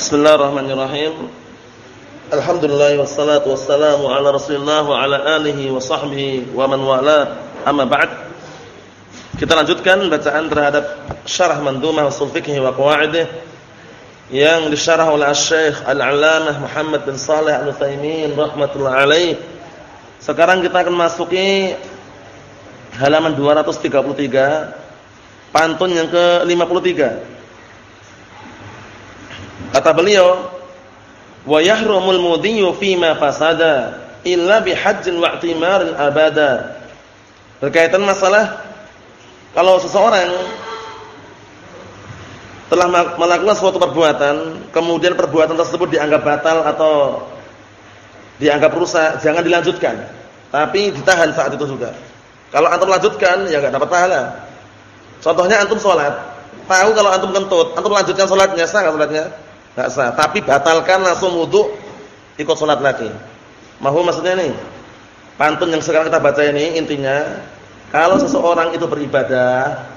Bismillahirrahmanirrahim. Alhamdulillah wassalatu wassalamu ala Rasulillah wa ala alihi wa sahbihi wa man wala. Amma ba'd. Kita lanjutkan bacaan terhadap syarah Mandhumah Ushul Fiqh wa Qawaidih yang disyarah oleh Syekh Al-'Allamah Muhammad bin Shalih Al-Utsaimin rahimatullah alaih. Sekarang kita akan masuki halaman 233 pantun yang ke-53. Kata beliau, "Wa yahrumul mudhiyu ma fasada illa bihajjin wa i'timarin abada." Berkaitan masalah kalau seseorang telah melakukan suatu perbuatan, kemudian perbuatan tersebut dianggap batal atau dianggap rusak, jangan dilanjutkan. Tapi ditahan saat itu juga. Kalau antum lanjutkan, ya enggak dapat pahala. Contohnya antum sholat, tahu kalau antum kentut, antum lanjutkan sholatnya, sah enggak sholatnya? Enggak sah. Tapi batalkan langsung wudu, ikut sholat lagi. Mahu maksudnya nih? Pantun yang sekarang kita baca ini intinya, kalau seseorang itu beribadah,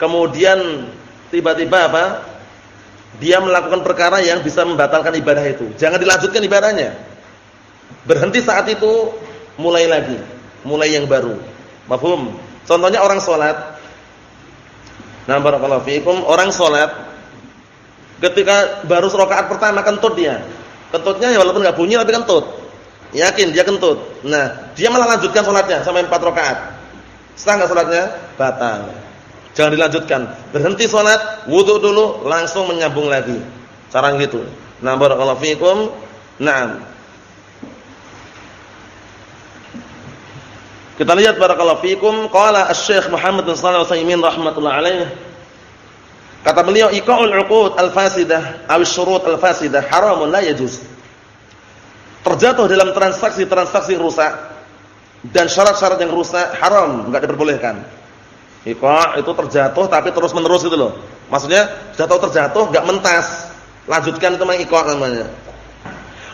kemudian tiba-tiba apa? Dia melakukan perkara yang bisa membatalkan ibadah itu. Jangan dilanjutkan ibadahnya. Berhenti saat itu, mulai lagi. Mulai yang baru. Mafhum? Contohnya orang sholat. Nah, barakallahu fiikum, orang sholat Ketika baru rakaat pertama kentut dia. Kentutnya ya walaupun enggak bunyi tapi kentut. Yakin dia kentut. Nah, dia malah lanjutkan salatnya sampai 4 rakaat. Setelah enggak salatnya? Batal. Jangan dilanjutkan. Berhenti salat, wudu dulu, langsung menyambung lagi. Cara gitu. Nah, barakallahu fiikum. Naam. Kita lihat barakallahu fiikum qala Asy-Syaikh Muhammad bin Shalih Al-Utsaimin rahimatullah alaihi Kata beliau iqa'ul 'uqud al-fasidah aw syurut al-fasidah haramun la yajuz. Terjatuh dalam transaksi-transaksi rusak dan syarat-syarat yang rusak haram, enggak diperbolehkan. Iqa' itu terjatuh tapi terus-menerus gitu loh. Maksudnya jatuh terjatuh enggak mentas. Lanjutkan itu namanya iqa' namanya.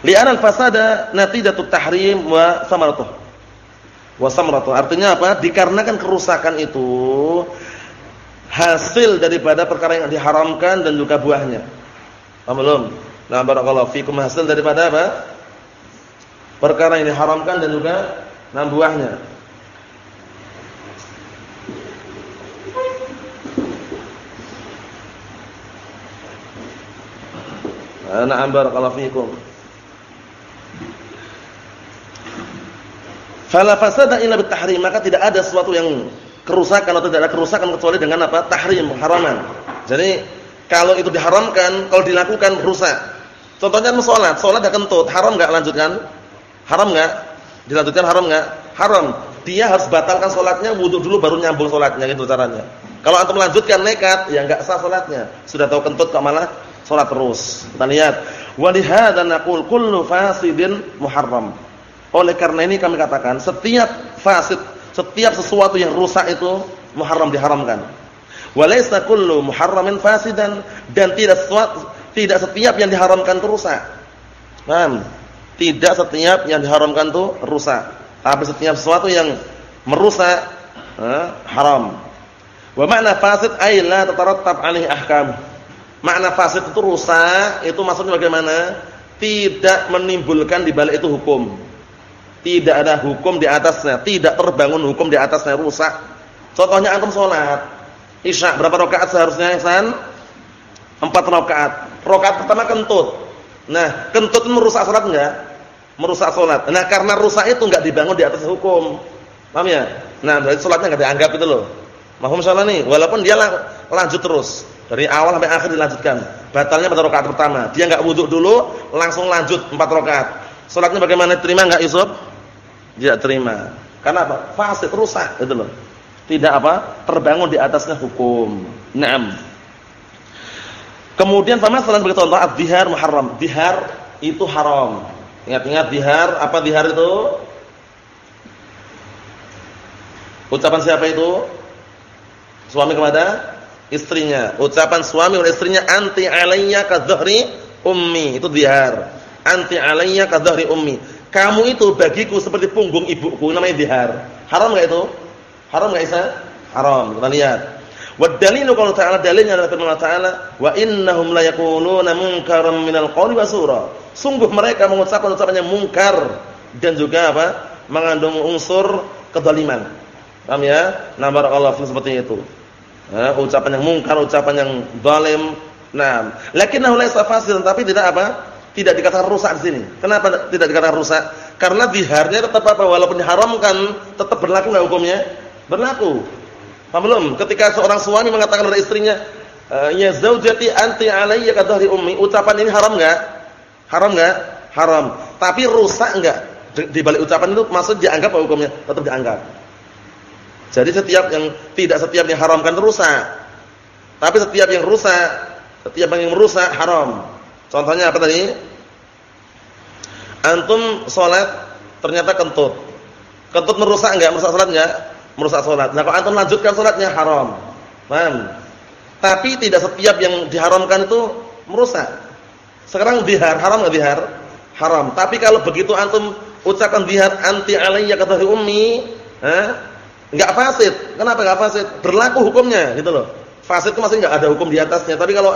Li'anal fasada natijatut tahrim wa samaratuh. Wa samaratuh artinya apa? Dikarenakan kerusakan itu hasil daripada perkara yang diharamkan dan juga buahnya. Paham belum? Nah, barakallahu fikum hasil daripada apa? Perkara yang diharamkan dan juga nah buahnya. Na'am barakallahu fikum. Fala fasada illa bitahrim, maka tidak ada sesuatu yang kerusakan atau tidak ada kerusakan kecuali dengan apa? tahrim, haraman. Jadi kalau itu diharamkan, kalau dilakukan rusak. Contohnya salat, salat dah kentut, haram enggak lanjutkan? Haram enggak? Dilanjutkan haram enggak? Haram. Dia harus batalkan salatnya, wudu dulu baru nyambung salatnya gitu caranya. Kalau antum lanjutkan nekat, ya enggak sah salatnya. Sudah tahu kentut kok malah salat terus. Kita lihat, wa lihadza naqul kullu fasidin muharram. Oleh karena ini kami katakan setiap fasid setiap sesuatu yang rusak itu muharram diharamkan. Walaysa kullu muharramin fasidan dan tidak tidak setiap yang diharamkan itu rusak. Paham? Tidak setiap yang diharamkan itu rusak. Tapi setiap sesuatu yang merusak eh, haram. Wa makna fasid ay la tatarattab alaihi ahkam. Makna fasid itu rusak, itu maksudnya bagaimana? Tidak menimbulkan di balik itu hukum tidak ada hukum di atasnya, tidak terbangun hukum di atasnya rusak. Contohnya antum salat Isya berapa rakaat seharusnya Ihsan? Empat rakaat. Rakaat pertama kentut. Nah, kentut merusak salat enggak? Merusak salat. Nah, karena rusak itu enggak dibangun di atas hukum. Paham ya? Nah, berarti salatnya enggak dianggap itu loh. Mahum salah nih, walaupun dia lanjut terus. Dari awal sampai akhir dilanjutkan. Batalnya pada rakaat pertama. Dia enggak wudu dulu, langsung lanjut empat rakaat. Salatnya bagaimana? Terima enggak Yusuf? Tidak terima. Karena apa? Fasid rusak gitu loh. Tidak apa? Terbangun di atasnya hukum. Naam. Kemudian sama selain begitu contoh ad-dihar muharram. Dihar itu haram. Ingat-ingat dihar, apa dihar itu? Ucapan siapa itu? Suami kepada istrinya. Ucapan suami oleh istrinya anti alayya ka ummi. Itu dihar. Anti alayya ka ummi kamu itu bagiku seperti punggung ibuku namanya dihar. Haram enggak itu? Haram enggak Isa? Haram. Kita lihat. Wa dalilu qaul ta'ala dalilnya adalah firman Allah Ta'ala, "Wa innahum la yaquluna munkaran minal qawli wa sura." Sungguh mereka mengucapkan ucapan yang mungkar dan juga apa? mengandung unsur kedzaliman. Paham ya? Nah, barakallahu seperti itu. Nah, ucapan yang mungkar, ucapan yang zalim. Nah, lakinnahu laysa fasidan tapi tidak apa? Tidak dikatakan rusak di sini. Kenapa tidak dikatakan rusak? Karena ziharnya tetap apa? Walaupun diharamkan, tetap berlaku enggak hukumnya? Berlaku. Paham belum? Ketika seorang suami mengatakan kepada istrinya, eh, "Ya zaujati anti alayya ka dhahri ummi." Ucapan ini haram enggak? Haram enggak? Haram. Tapi rusak enggak? Di balik ucapan itu maksud dianggap apa hukumnya? Tetap dianggap. Jadi setiap yang tidak setiap yang haramkan rusak. Tapi setiap yang rusak, setiap yang merusak haram. Contohnya apa tadi? Antum sholat ternyata kentut. Kentut merusak enggak? Merusak sholat enggak? merusak sholat. Nah, kalau antum lanjutkan sholatnya haram. Paham? Tapi tidak setiap yang diharamkan itu merusak. Sekarang dihar, haram enggak dihar? Haram. Tapi kalau begitu antum ucapkan dihar anti alayya kata ummi, eh, enggak fasid. Kenapa enggak fasid? Berlaku hukumnya, gitu loh. Fasid itu masih enggak ada hukum di atasnya. Tapi kalau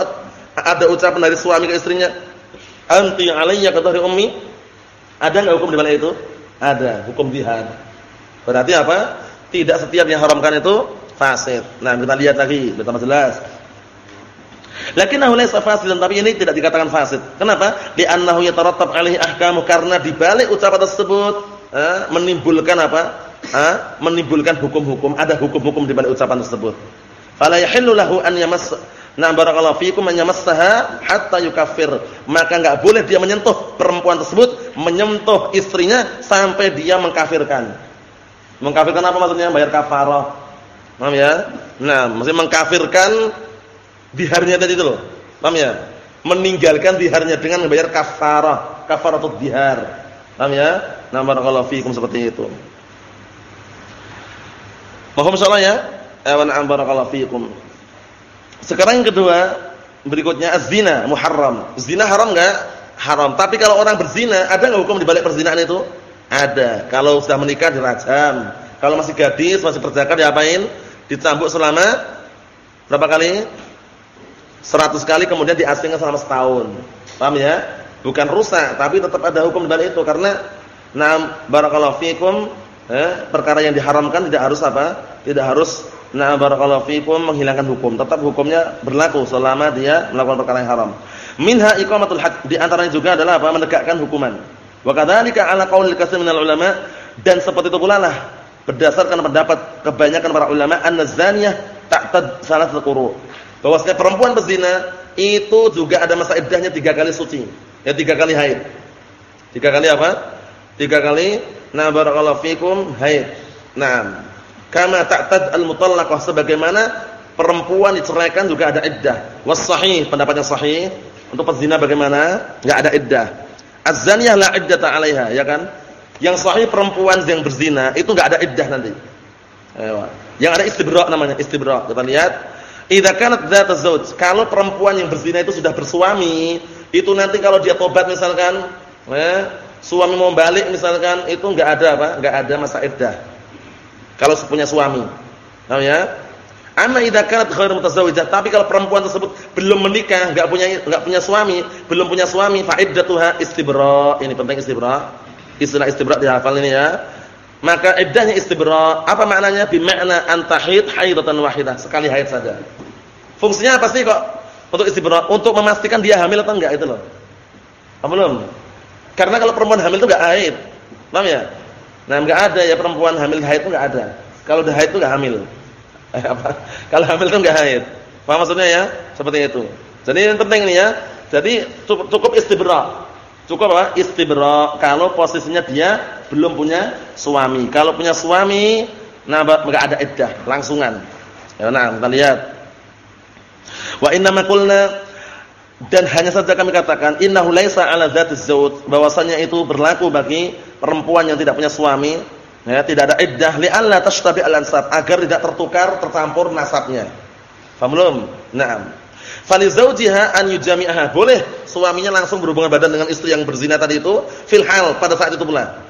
ada ucapan dari suami ke istrinya anti alayya kata ummi, ada enggak hukum di balik itu? Ada, hukum dihar. Berarti apa? Tidak setiap yang haramkan itu fasid. Nah, kita lihat lagi betapa jelas. Lakinnahu laysa fasidan, tapi ini tidak dikatakan fasid. Kenapa? Li'annahu yatarattab alaihi ahkamu karena di balik ucapan tersebut eh, menimbulkan apa? Eh, menimbulkan hukum-hukum, ada hukum-hukum di balik ucapan tersebut. Fala yahillu lahu an yamass Na barakallahu fikum man yamassaha hatta yukaffir. Maka enggak boleh dia menyentuh perempuan tersebut, menyentuh istrinya sampai dia mengkafirkan. Mengkafirkan apa maksudnya? Bayar kafarah. Paham ya? Nah, maksudnya mengkafirkan diharnya tadi itu loh. Paham ya? Meninggalkan diharnya dengan membayar kafarah, kafaratul dihar. Paham ya? Nah, barakallahu fikum seperti itu. Paham insyaallah ya? Awan barakallahu fikum. Sekarang yang kedua, berikutnya az-zina muharram. Zina haram enggak? Haram. Tapi kalau orang berzina, ada enggak hukum di balik perzinahan itu? Ada. Kalau sudah menikah dirajam. Kalau masih gadis, masih berjakar diapain? Dicambuk selama berapa kali? 100 kali kemudian diasingkan selama setahun. Paham ya? Bukan rusak, tapi tetap ada hukum dari itu karena nam barakallahu fikum eh, perkara yang diharamkan tidak harus apa? Tidak harus na barakallahu fikum menghilangkan hukum. Tetap hukumnya berlaku selama dia melakukan perkara yang haram. Minha iqamatul had. Di antaranya juga adalah apa? Menegakkan hukuman. Wa kadzalika ala qaulil katsir minal ulama dan seperti itu pula lah berdasarkan pendapat kebanyakan para ulama an-zaniyah ta'tad salat quru. Bahwasanya perempuan berzina itu juga ada masa iddahnya tiga kali suci. Ya tiga kali haid. Tiga kali apa? Tiga kali na barakallahu fikum haid. Nah, kama ta'tad al-mutallaqah sebagaimana perempuan diceraikan juga ada iddah. Was sahih, pendapatnya sahih. Untuk pezina bagaimana? Enggak ada iddah. Az-zaniyah la iddata 'alaiha, ya kan? Yang sahih perempuan yang berzina itu enggak ada iddah nanti. Ayo. Yang ada istibra' namanya, istibra'. Kita lihat, idza kanat dzata zauj, kalau perempuan yang berzina itu sudah bersuami, itu nanti kalau dia tobat misalkan, eh, suami mau balik misalkan, itu enggak ada apa? Enggak ada masa iddah. Kalau punya suami. Paham ya? Amma idza kanat ghairu mutazawwijah, tapi kalau perempuan tersebut belum menikah, enggak punya enggak punya suami, belum punya suami, fa iddatuha istibra. Ini penting istibra. Istilah istibra dihafal ini ya. Maka iddahnya istibra, apa maknanya? Bi makna antahid haidatan wahidah, sekali haid saja. Fungsinya apa sih kok untuk istibra? Untuk memastikan dia hamil atau enggak itu loh. Paham belum? Karena kalau perempuan hamil itu enggak haid. Paham ya? Nah, enggak ada ya perempuan hamil haid itu enggak ada. Kalau udah haid itu enggak hamil. Eh, apa? Kalau hamil itu enggak haid. Paham maksudnya ya? Seperti itu. Jadi yang penting ini ya. Jadi cukup, cukup istibra. Cukup apa? Istibra kalau posisinya dia belum punya suami. Kalau punya suami, nah enggak ada iddah, langsungan. Ya, nah, kita lihat. Wa inna ma dan hanya saja kami katakan innahu laisa 'ala dzatiz zawj, bahwasanya itu berlaku bagi perempuan yang tidak punya suami Ya, tidak ada iddah li'alla tashtabi al-ansab agar tidak tertukar tercampur nasabnya. Paham belum? Naam. Fali zawjiha an yujami'aha. Boleh suaminya langsung berhubungan badan dengan istri yang berzina tadi itu fil hal pada saat itu pula.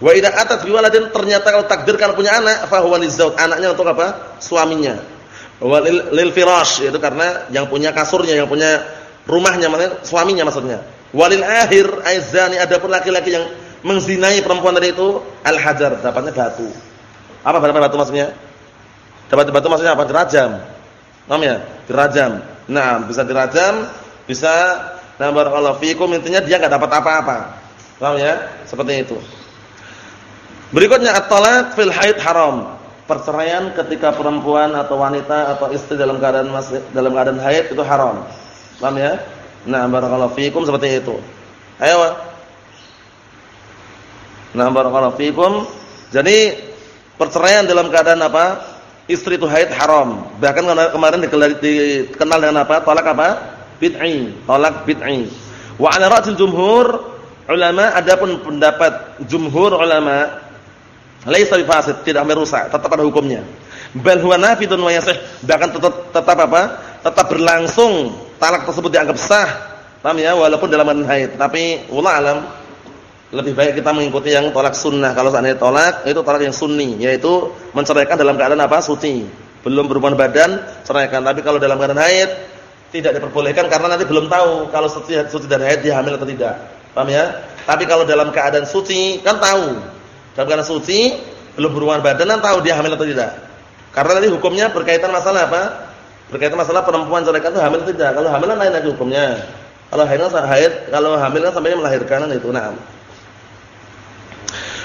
Wa idza atat bi ternyata kalau takdir kalau punya anak fa huwa anaknya untuk apa? Suaminya. Walil lil firash itu karena yang punya kasurnya, yang punya rumahnya maksudnya suaminya maksudnya. Walil akhir aizani adapun laki-laki yang mengzinai perempuan tadi itu al hajar dapatnya batu. Apa berapa batu maksudnya? Dapat batu maksudnya apa? Dirajam. Paham ya? Dirajam. Nah, bisa dirajam, bisa nah barakallahu fikum intinya dia enggak dapat apa-apa. Paham ya? Seperti itu. Berikutnya at-talaq fil haid haram perceraian ketika perempuan atau wanita atau istri dalam keadaan masih dalam keadaan haid itu haram. Paham ya? Nah, barakallahu fikum seperti itu. Ayo. Nah, barakallahu fikum. Jadi perceraian dalam keadaan apa? Istri itu haid haram. Bahkan kemarin dikenal dengan apa? Talak apa? Bid'i. Talak bid'i. Wa 'ala ra'sil jumhur ulama adapun pendapat jumhur ulama laisa bifasid, tidak merusak, tetap ada hukumnya. Bal huwa nafidun wa yasih, bahkan tetap tetap apa? Tetap berlangsung, talak tersebut dianggap sah. Paham ya? Walaupun dalam keadaan haid. Tapi wallah alam lebih baik kita mengikuti yang tolak sunnah. Kalau seandainya tolak, itu tolak yang sunni, yaitu menceraikan dalam keadaan apa? Suci. Belum berhubungan badan, ceraikan. Tapi kalau dalam keadaan haid, tidak diperbolehkan karena nanti belum tahu kalau suci, suci dan haid dia hamil atau tidak. Paham ya? Tapi kalau dalam keadaan suci, kan tahu dalam keadaan suci, belum berhubungan badan, dan tahu dia hamil atau tidak. Karena nanti hukumnya berkaitan masalah apa? Berkaitan masalah perempuan ceraikan itu hamil tidak. Kalau hamil kan lain lagi hukumnya. Kalau haid kan haid, kalau hamil kan sampai melahirkan itu. Nah.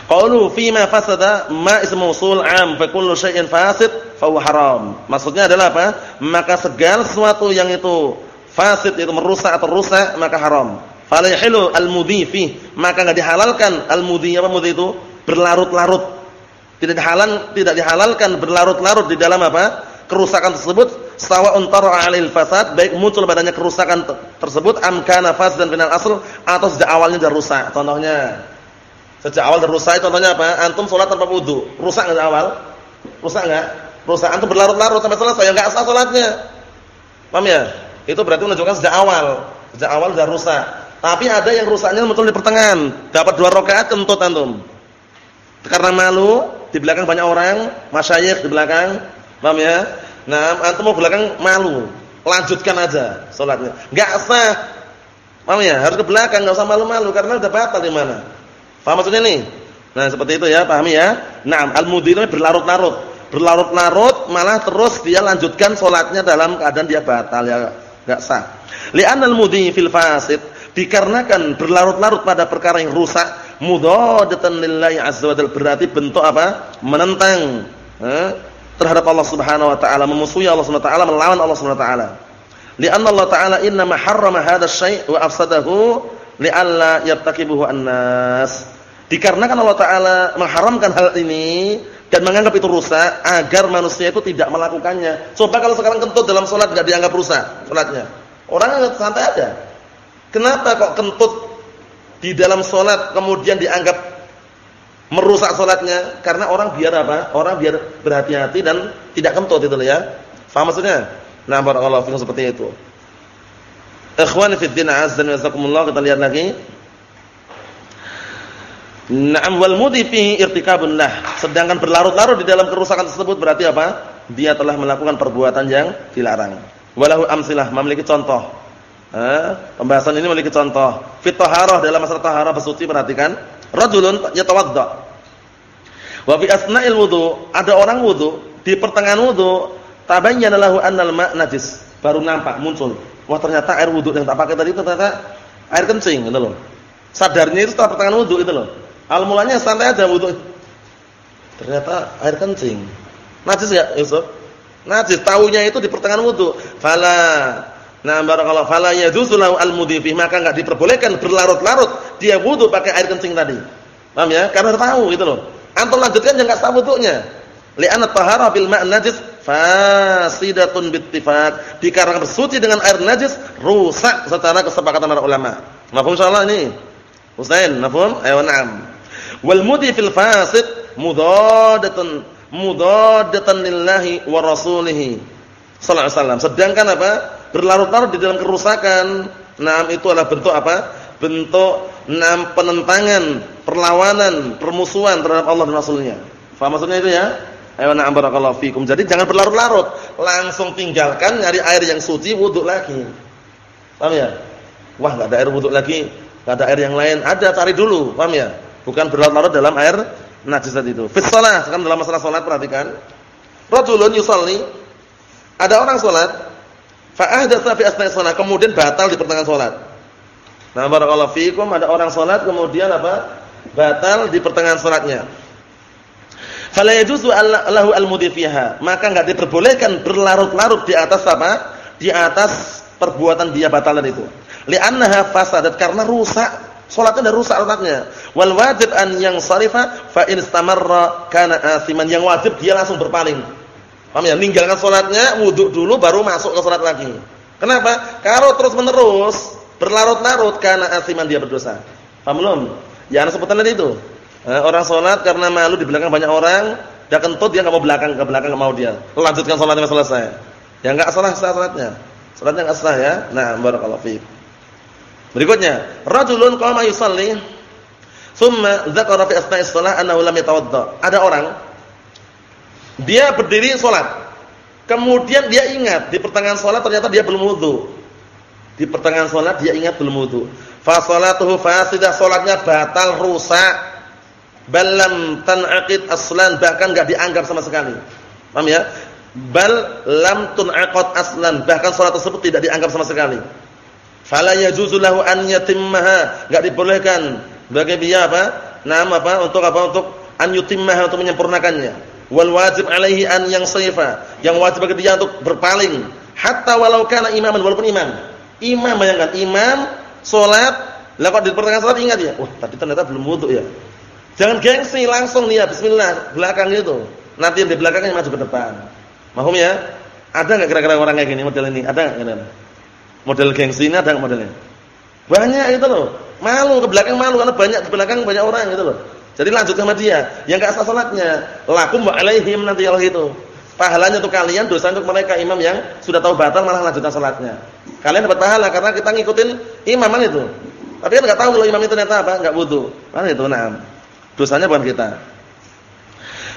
Qaulu fi ma fasada ma ismu mausul 'am fa kullu syai'in fasid fa huwa haram. Maksudnya adalah apa? Maka segala sesuatu yang itu fasid itu merusak atau rusak maka haram. Fala al-mudhi fi, maka enggak dihalalkan al-mudhi apa mudhi itu? berlarut-larut. Tidak dihalal, tidak dihalalkan berlarut-larut di dalam apa? kerusakan tersebut sawa'un tara 'alil fasad baik muncul badannya kerusakan tersebut am kana fasdan final asl atau sejak awalnya sudah rusak. Contohnya sejak awal rusak contohnya apa? Antum salat tanpa wudu, rusak enggak awal? Rusak enggak? Rusak antum berlarut-larut sampai selesai enggak sah salatnya. Paham ya? Itu berarti menunjukkan sejak awal. Sejak awal sudah rusak. Tapi ada yang rusaknya muncul di pertengahan, dapat dua rakaat kentut antum. Karena malu, di belakang banyak orang, masyayikh di belakang, paham ya? Nah, antum mau belakang malu, lanjutkan aja salatnya. Enggak sah. Paham ya? Harus ke belakang, enggak usah malu-malu karena udah batal di mana. Paham maksudnya nih? Nah, seperti itu ya, pahami ya? Nah, al-mudhi itu berlarut-larut. Berlarut-larut malah terus dia lanjutkan salatnya dalam keadaan dia batal ya, enggak sah. Li'anna al-mudhi fil fasid dikarenakan berlarut-larut pada perkara yang rusak mudadatan lillahi azza wa jalla berarti bentuk apa? Menentang eh, terhadap Allah Subhanahu wa taala. Memusuhi Allah Subhanahu wa taala melawan Allah Subhanahu wa taala. Li'anna Allah taala inna ma harrama hadha syai' wa afsadahu li'alla yartakibuhu an-nas. Dikarenakan Allah taala mengharamkan hal ini dan menganggap itu rusak agar manusia itu tidak melakukannya. Coba kalau sekarang kentut dalam salat enggak dianggap rusak salatnya orang santai aja. Kenapa kok kentut di dalam sholat kemudian dianggap merusak sholatnya? Karena orang biar apa? Orang biar berhati-hati dan tidak kentut itu ya. Faham maksudnya? Nah, barakallahu fikum seperti itu. Ikhwani fi din azza wa jazakumullah kita lihat lagi. Na'am wal mudhi fihi irtikabun lah. Sedangkan berlarut-larut di dalam kerusakan tersebut berarti apa? Dia telah melakukan perbuatan yang dilarang. Walahu amsilah memiliki contoh. Eh, pembahasan ini memiliki contoh. Fit taharah dalam masalah taharah bersuci perhatikan. Rajulun yatawadda. Wa fi asna'il wudu, ada orang wudu, di pertengahan wudu tabayyana lahu annal ma' najis. Baru nampak muncul. Wah, ternyata air wudu yang tak pakai tadi itu ternyata air kencing gitu loh. Sadarnya itu setelah pertengahan wudu itu loh. Al mulanya santai aja wudu. Ternyata air kencing. Najis enggak, Yusuf? Najis. Taunya itu di pertengahan wudu. Fala Nah, barakallahu fala yajuzu lahu al-mudhi maka enggak diperbolehkan berlarut-larut dia wudu pakai air kencing tadi. Paham ya? Karena tahu gitu loh. Antum lanjutkan jangan enggak sah wudunya. Li'anna tahara bil ma' najis fasidatun bittifaq. Dikarenakan bersuci dengan air najis rusak secara kesepakatan para ulama. Mafhum insyaallah ini? Husain, mafhum? Ayo na'am. Wal mudhi fil fasid mudadatun mudadatan lillahi wa rasulihi sallallahu alaihi wasallam. Sedangkan apa? Berlarut-larut di dalam kerusakan. Nah, itu adalah bentuk apa? Bentuk enam penentangan, perlawanan, permusuhan terhadap Allah dan Rasulnya. Faham maksudnya itu ya? Ayo na'am barakallahu fikum. Jadi jangan berlarut-larut, langsung tinggalkan nyari air yang suci wudu lagi. Paham ya? Wah, enggak ada air wudu lagi, enggak ada air yang lain. Ada, cari dulu, paham ya? Bukan berlarut-larut dalam air najis tadi itu. Fi shalah, sekarang dalam masalah salat perhatikan. Rajulun yusalli ada orang salat fa ahdatsa fi asna'i shalah, kemudian batal di pertengahan salat. Nah, barakallahu fikum ada orang salat kemudian apa? Batal di pertengahan salatnya. Fala yajuzu lahu al-mudhi fiha. Maka enggak diperbolehkan berlarut-larut di atas apa? Di atas perbuatan dia batalan itu. Li'annaha fasadat karena rusak. Salatnya sudah rusak salatnya. Wal wajib an yang sarifa fa in istamarra kana asiman. Yang wajib dia langsung berpaling. Paham ya? Ninggalkan salatnya, wudu dulu baru masuk ke salat lagi. Kenapa? Kalau terus-menerus berlarut-larut karena asiman dia berdosa. Paham belum? Ya, sebutan tadi itu. Eh, orang sholat karena malu di belakang banyak orang, dia kentut dia nggak mau belakang ke belakang mau dia. Lanjutkan sholatnya selesai. Ya nggak salah sholatnya. Sholatnya nggak salah ya. Nah, barakallahu fiik. Berikutnya, rajulun qama yusalli thumma dzakara fi asna'is shalah annahu lam yatawadda. Ada orang dia berdiri sholat. Kemudian dia ingat di pertengahan sholat ternyata dia belum wudu. Di pertengahan sholat dia ingat belum wudu. Fa sholatuhu fasidah, sholatnya batal, rusak balam tanaqid aslan bahkan enggak dianggap sama sekali. Paham ya? Bal lam tunaqad aslan bahkan salat tersebut tidak dianggap sama sekali. Fala yajuzu lahu an yatimmaha, enggak dibolehkan bagi dia apa? Nama apa? Untuk apa? Untuk an yutimmaha untuk menyempurnakannya. Wal wajib alaihi an yang saifa. Yang wajib bagi dia untuk berpaling hatta walau kana imaman walaupun imam. Imam bayangkan imam salat, lah kok di pertengahan salat ingat ya, wah tadi ternyata belum wudu ya. Jangan gengsi, langsung niat bismillah, belakang itu. Nanti yang di belakangnya maju ke depan. Mahum ya? Ada enggak kira-kira orang kayak gini model ini? Ada enggak Model gengsi ini ada enggak modelnya? Banyak itu loh. Malu ke belakang malu karena banyak di belakang banyak orang gitu loh. Jadi lanjut sama dia. Yang enggak sah salatnya, lakum wa alaihim nanti Allah itu. Pahalanya untuk kalian, dosa untuk mereka imam yang sudah tahu batal malah lanjutkan salatnya. Kalian dapat pahala karena kita ngikutin imaman itu. Tapi kan enggak tahu kalau imam itu ternyata apa? Enggak wudu. Mana itu? Nah. Dosanya bukan kita.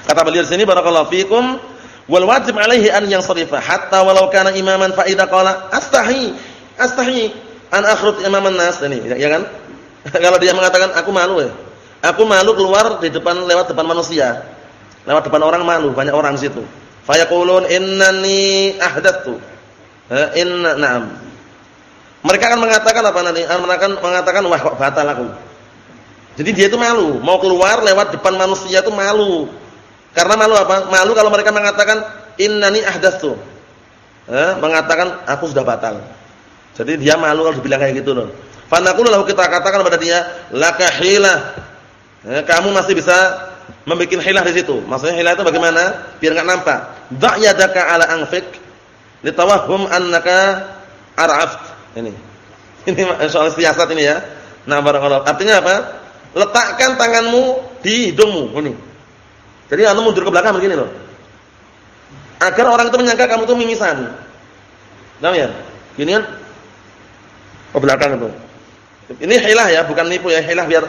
Kata beliau di sini barakallahu fikum wal wajib alaihi an yang yansarifa hatta walau kana imaman fa idza qala astahi astahi an akhrut imaman nas ini ya kan? Kalau dia mengatakan aku malu ya. Aku malu keluar di depan lewat depan manusia. Lewat depan orang malu, banyak orang situ. Fa yaqulun innani ahdatsu. Inna na'am. Mereka akan mengatakan apa nanti? Mereka mengatakan wah batal aku. Jadi dia itu malu, mau keluar lewat depan manusia itu malu. Karena malu apa? Malu kalau mereka mengatakan innani ahdatsu. Eh, mengatakan aku sudah batal. Jadi dia malu kalau dibilang kayak gitu loh. Fa naqulu lalu kita katakan kepada dia, laka hilah. Eh, kamu masih bisa membuat hilah di situ. Maksudnya hilah itu bagaimana? Biar enggak nampak. Da' yadaka ala anfik litawahhum annaka ar'aft. Ini. Ini soal siasat ini ya. Nah, barakallahu. Artinya apa? letakkan tanganmu di hidungmu ini. Jadi kamu mundur ke belakang begini loh. Agar orang itu menyangka kamu itu mimisan. Tahu ya? Gini kan ke belakang itu. Ini hilah ya, bukan nipu ya, hilah biar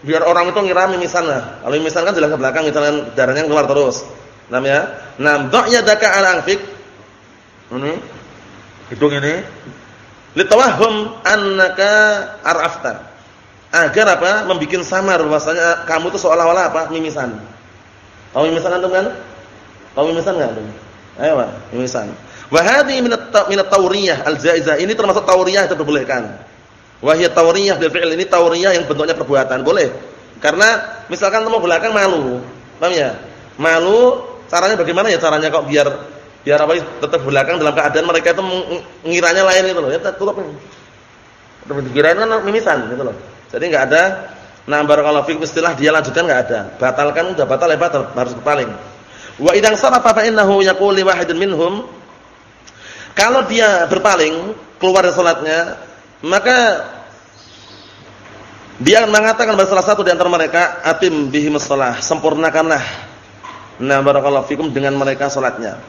biar orang itu ngira mimisan lah. Kalau mimisan kan jelas ke belakang misalnya darahnya keluar terus. Nam ya? Nam ya daka ala. Ini hidung ini. Litawahhum annaka arafta agar apa? membuat samar bahwasanya kamu itu seolah-olah apa? mimisan. Tahu mimisan antum kan? Tahu mimisan enggak antum? Ayo, Pak, mimisan. Wa hadhihi min at-tawriyah al-jaizah. Ini termasuk tawriyah itu diperbolehkan. Wa hiya tawriyah bil fi'l ini tawriyah yang bentuknya perbuatan, boleh. Karena misalkan kamu belakang malu, paham ya? Malu, caranya bagaimana ya caranya kok biar biar apa tetap belakang dalam keadaan mereka itu mengiranya lain gitu loh. Ya tutup. Dikirain kan mimisan gitu loh. Jadi enggak ada nah barakallahu fikum istilah dia lanjutkan enggak ada. Batalkan udah batal ya batal, harus berpaling. Wa idang sarafa fa innahu yaqulu li wahidin minhum kalau dia berpaling keluar dari salatnya, maka dia mengatakan kepada salah satu di antara mereka, "Atim bihi shalah." Sempurnakanlah nah barakallahu fikum dengan mereka salatnya.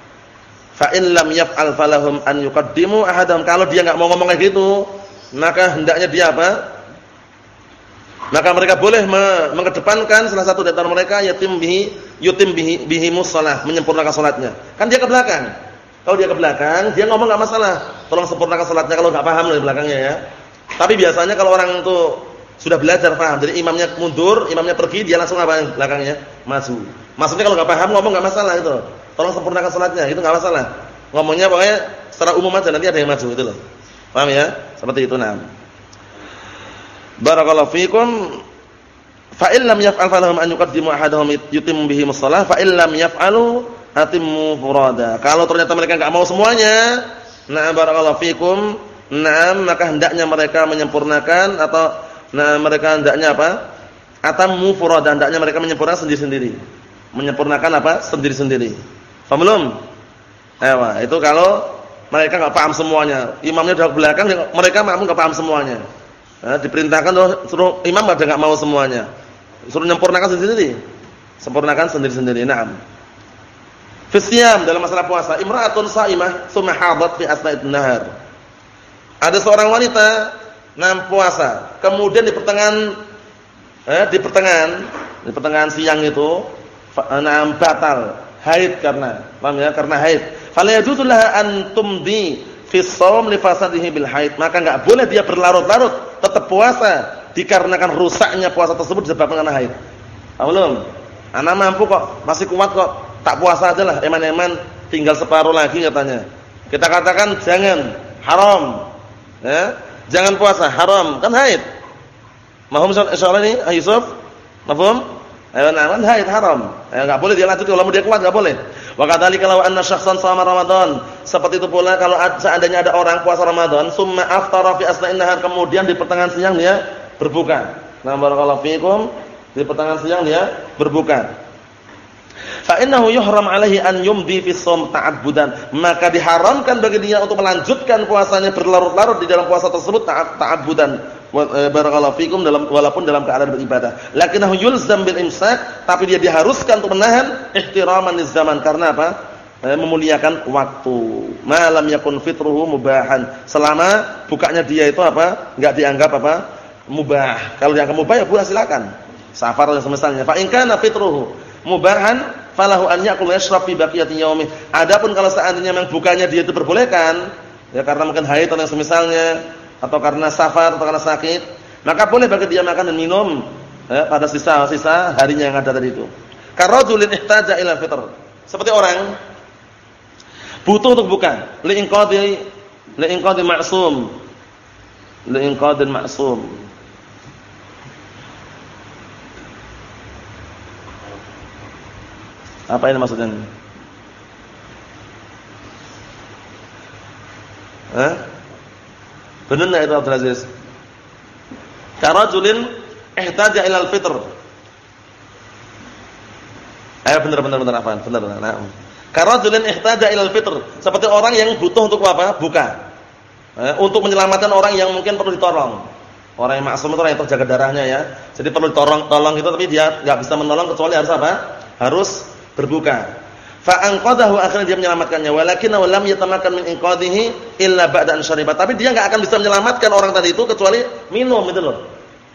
Fa in lam yaf'al falahum an yuqaddimu ahadam. Kalau dia enggak mau ngomong kayak gitu, maka hendaknya dia apa? Maka mereka boleh mengedepankan salah satu dari antara mereka yatim bihi yutim bihi bihimus shalah, menyempurnakan salatnya. Kan dia ke belakang. Kalau dia ke belakang, dia ngomong enggak masalah. Tolong sempurnakan salatnya kalau enggak paham dari belakangnya ya. Tapi biasanya kalau orang itu sudah belajar paham, jadi imamnya mundur, imamnya pergi, dia langsung apa belakangnya? Maju. Maksudnya kalau enggak paham ngomong enggak masalah itu. Tolong sempurnakan salatnya, itu enggak masalah. Ngomongnya pokoknya secara umum aja nanti ada yang maju itu loh. Paham ya? Seperti itu nah. Barakallahu fikum Fa illam yaf'al falahum an yuqaddimu ahaduhum yutimmu bihi shalah fa illam yaf'alu atimmu furada. Kalau ternyata mereka enggak mau semuanya, nah barakallahu fikum, nah maka hendaknya mereka menyempurnakan atau nah mereka hendaknya apa? Atammu furada, hendaknya mereka menyempurnakan sendiri-sendiri. Menyempurnakan apa? Sendiri-sendiri. Paham belum? Ewa, itu kalau mereka enggak paham semuanya. Imamnya di belakang, mereka makmum enggak paham semuanya. Nah, diperintahkan suruh imam ada enggak mau semuanya. Suruh menyempurnakan sendiri-sendiri. Sempurnakan sendiri-sendiri. Naam. Fisyam dalam masalah puasa, imra'atun sha'imah tsumma hadat fi asna'id nahar. Ada seorang wanita nam puasa, kemudian di pertengahan eh, di pertengahan di pertengahan siang itu nam batal haid karena paham ya? Karena haid. Fala yajuzu laha an tumdi fi shaum li fasadihi bil haid. Maka enggak boleh dia berlarut-larut tetap puasa dikarenakan rusaknya puasa tersebut disebabkan karena haid. Belum. Anak mampu kok, masih kuat kok. Tak puasa aja lah, eman-eman tinggal separuh lagi katanya. Kita katakan jangan, haram. Ya? Jangan puasa, haram, kan haid. Mahum insyaallah ini, Yusuf? Mahum? Ayo kan haid haram. Ya enggak boleh dia lanjut kalau mau dia kuat enggak boleh. Wa kadzalika law anna syakhsan shama Ramadan. Seperti itu pula kalau seandainya ada orang puasa Ramadan, summa aftara fi asna'in nahar kemudian di pertengahan siang dia berbuka. Nah, barakallahu fikum, di pertengahan siang dia berbuka. Fa innahu yuhram alaihi an yumdi fi shaum ta'abbudan. Maka diharamkan bagi dia untuk melanjutkan puasanya berlarut-larut di dalam puasa tersebut ta'abbudan. E, barakallahu fikum dalam walaupun dalam keadaan beribadah. Lakinnahu yulzam bil imsak, tapi dia diharuskan untuk menahan ihtiraman zaman karena apa? E, memuliakan waktu. Malam yakun fitruhu mubahan. Selama bukanya dia itu apa? Enggak dianggap apa? mubah. Kalau yang mubah ya boleh silakan. Safar dan semisalnya. Fa in kana fitruhu mubahan falahu an ya'kul yashrab fi baqiyati yaumih. Adapun kalau seandainya memang bukannya dia itu diperbolehkan, ya karena mungkin haid atau yang semisalnya atau karena safar atau karena sakit, maka boleh bagi dia makan dan minum ya, pada sisa-sisa harinya yang ada tadi itu. Karajulin ihtaja ila fitr. Seperti orang butuh untuk buka, li inqadi li inqadi ma'sum. Li inqadi ma'sum. Apa ini maksudnya? Hah? Benar enggak itu Abdul Aziz? Karajulin ihtaja ila al-fitr. Eh benar benar benar apa? Benar. Nah. Karajulin ihtaja ila al-fitr, seperti orang yang butuh untuk apa? Buka. Eh, untuk menyelamatkan orang yang mungkin perlu ditolong. Orang yang maksum itu orang yang terjaga darahnya ya. Jadi perlu ditolong tolong itu tapi dia enggak bisa menolong kecuali harus apa? Harus berbuka. Fa anqadahu akhirnya dia menyelamatkannya walakin lam yatamakkan min inqadhihi illa ba'da an syariba. Tapi dia enggak akan bisa menyelamatkan orang tadi itu kecuali minum itu loh.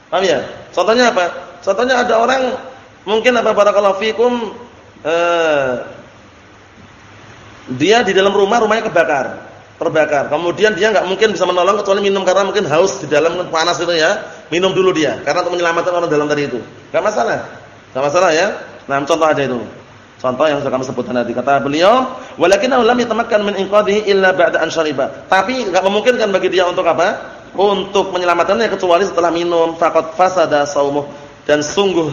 Paham ya? Contohnya apa? Contohnya ada orang mungkin apa barakallahu fikum eh, dia di dalam rumah rumahnya kebakar, terbakar. Kemudian dia enggak mungkin bisa menolong kecuali minum karena mungkin haus di dalam panas itu ya. Minum dulu dia karena untuk menyelamatkan orang dalam tadi itu. Enggak masalah. Enggak masalah ya. Nah, contoh aja itu. Contoh yang sudah kami sebutkan tadi kata beliau, "Walakinnahu lam yatamakkan min inqadhihi illa ba'da an syariba." Tapi enggak memungkinkan bagi dia untuk apa? Untuk menyelamatkannya kecuali setelah minum faqad fasada shaumuh dan sungguh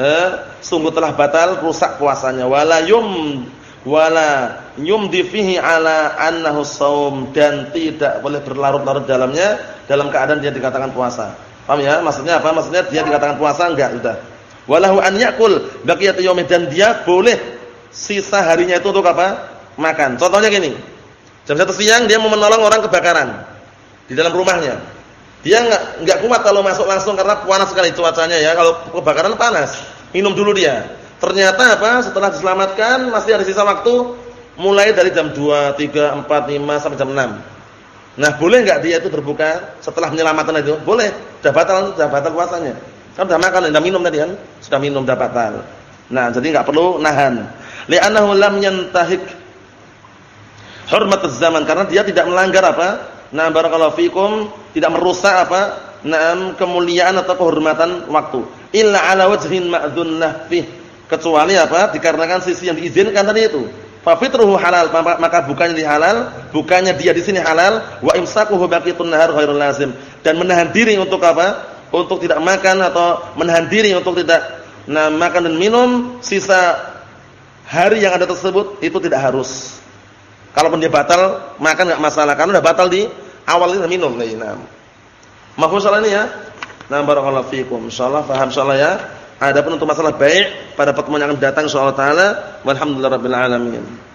eh, sungguh telah batal rusak puasanya. Wala yum wala yumdi fihi ala annahu shaum dan tidak boleh berlarut-larut dalamnya dalam keadaan dia dikatakan puasa. Paham ya? Maksudnya apa? Maksudnya dia dikatakan puasa enggak sudah walahu an yakul baqiyat yaumih dan dia boleh sisa harinya itu untuk apa? Makan. Contohnya gini. Jam 1 siang dia mau menolong orang kebakaran di dalam rumahnya. Dia enggak enggak kuat kalau masuk langsung karena panas sekali cuacanya ya. Kalau kebakaran panas. Minum dulu dia. Ternyata apa? Setelah diselamatkan masih ada sisa waktu mulai dari jam 2, 3, 4, 5 sampai jam 6. Nah, boleh enggak dia itu berbuka setelah menyelamatkan itu? Boleh. Sudah batal, sudah batal puasanya. Kan sudah makan, sudah minum tadi kan? Sudah minum sudah batal. Nah, jadi enggak perlu nahan. Li'annahu lam yantahik hurmat zaman karena dia tidak melanggar apa? Nah, barakallahu fikum, tidak merusak apa? Naam kemuliaan atau kehormatan waktu. Illa ala wajhin ma'dzun fih. Kecuali apa? Dikarenakan sisi yang diizinkan tadi itu. Fa fitruhu halal, maka bukannya di halal, bukannya dia di sini halal, wa imsakuhu baqitun nahar ghairul lazim. Dan menahan diri untuk apa? Untuk tidak makan atau menahan diri untuk tidak nah makan dan minum sisa hari yang ada tersebut itu tidak harus. Kalaupun dia batal, makan enggak masalah karena sudah batal di awal itu minum. Nah, Mahfum salah ini ya? Nah, barakallahu fiikum. Insyaallah paham insyaallah ya. Adapun untuk masalah baik pada pertemuan yang akan datang insyaallah taala walhamdulillahirabbil alamin.